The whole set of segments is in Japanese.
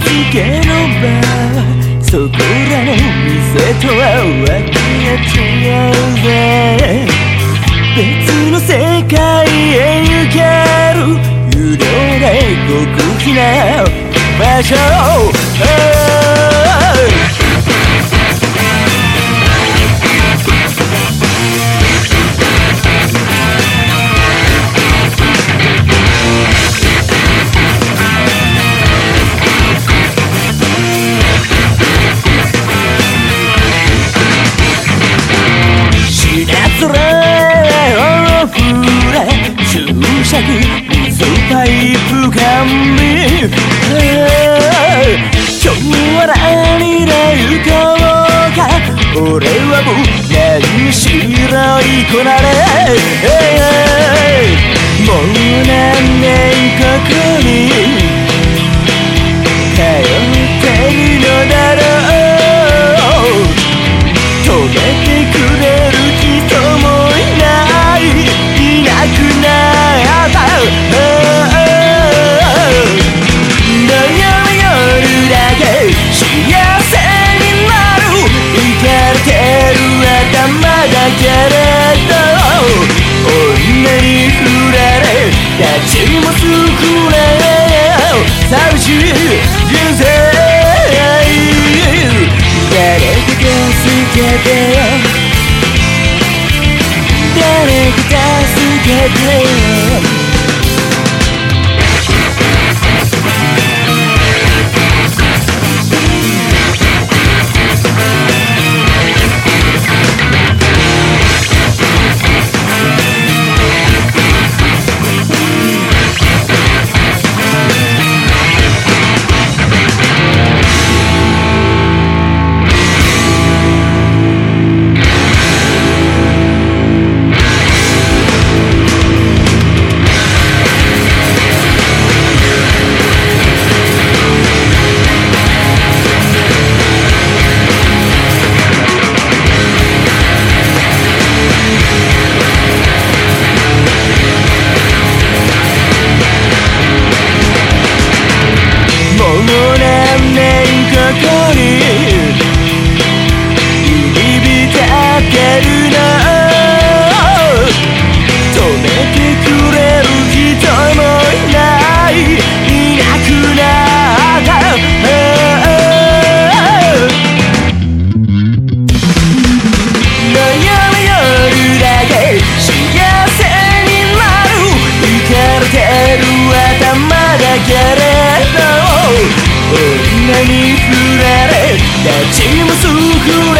つけの場そこらの店とはわけが違うぜ別の世界へ行ける。有料で極秘な場所。パイプ完備今日は何で行こうか俺はもう何白いこなれ。今すくれ寂しい人生誰かが助けてよ誰か助けてよに振られ立ちもすくれ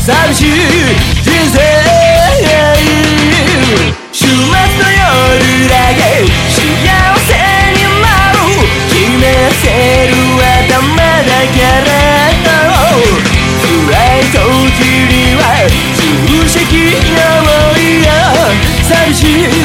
寂しい人生週末の夜だけ幸せになる決めせる頭だけれど暗い時には重責重いよ寂しい